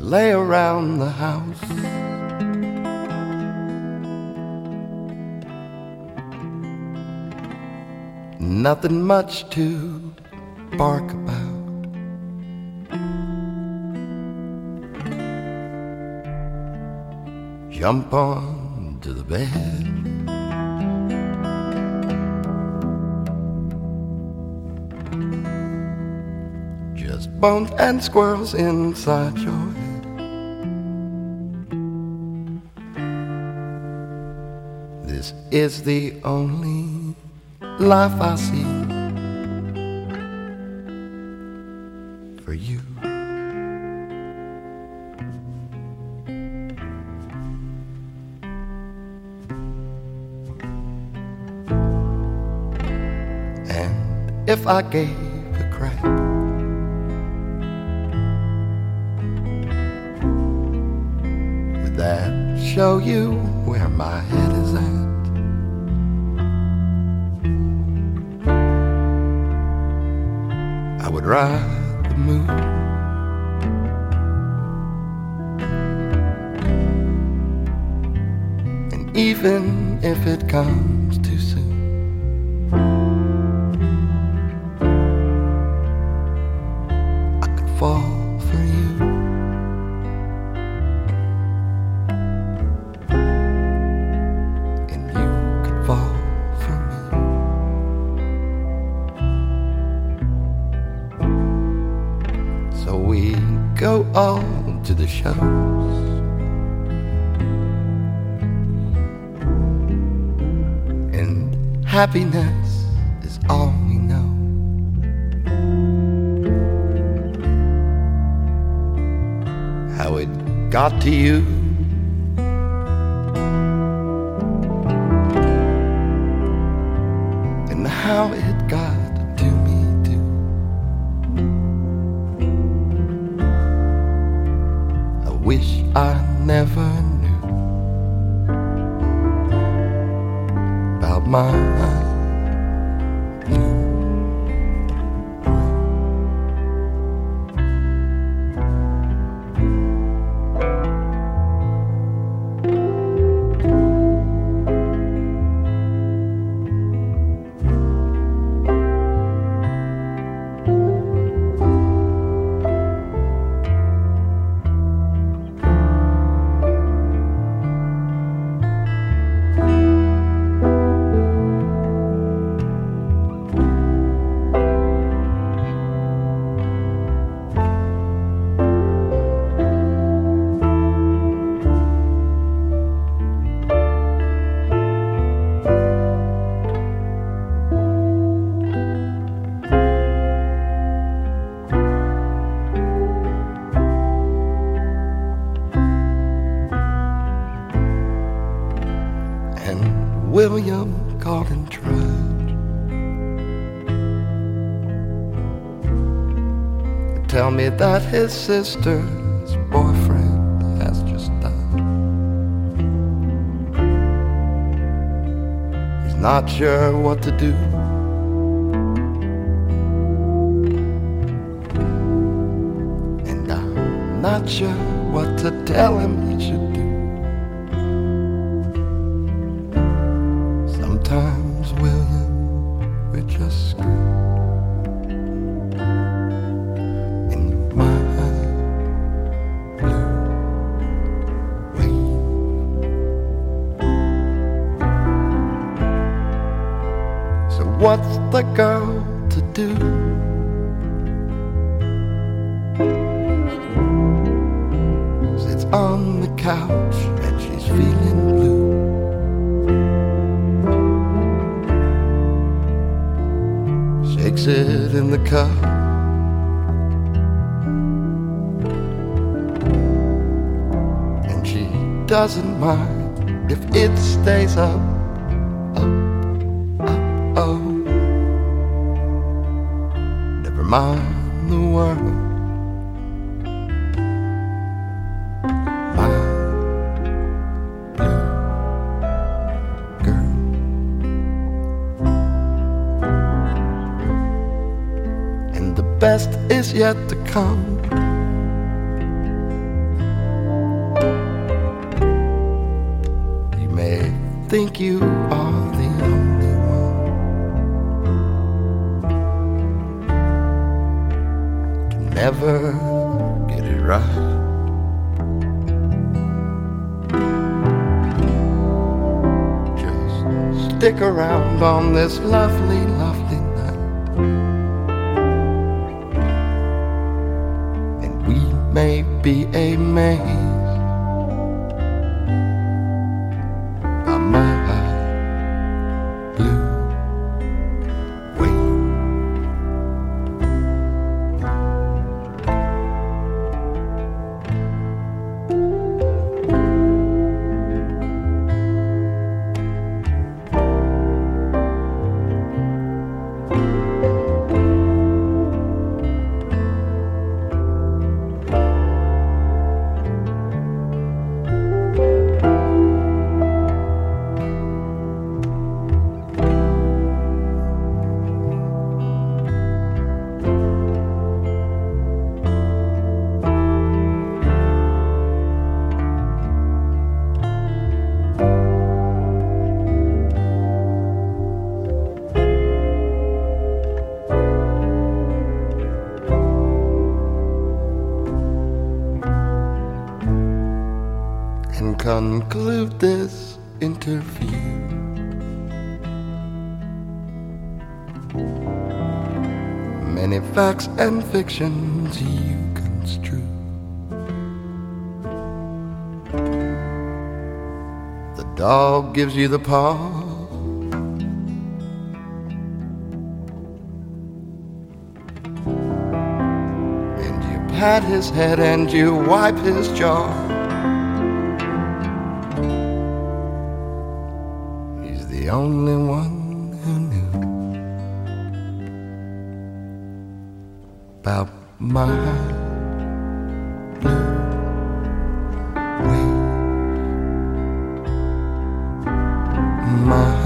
You lay around the house. Nothing much to bark about. Jump on to the bed. Just bones and squirrels inside your is the only life I see for you. And if I gave a crap, would that show you where my head is at? I would ride the moon. And even if it comes too soon, I could fall go on to the shows. And happiness is all we know. How it got to you. I never knew about my William Garden Trudge. Tell me that his sister's boyfriend has just died. He's not sure what to do. And I'm not sure what to tell him he should Sometimes, William, we're just screwed. In my blue wave. So, what's the girl to do? Sits on the couch and she's feeling Shakes it in the cup. And she doesn't mind if it stays up, up, up, oh. Never mind the world. best is yet to come. You may think you are the only one. Can never get it right. Just stick around on this lovely line. May be a maze. Conclude this interview. Many facts and fictions you construe. The dog gives you the paw. And you pat his head and you wipe his jaw. the only one who knew about my blue way. My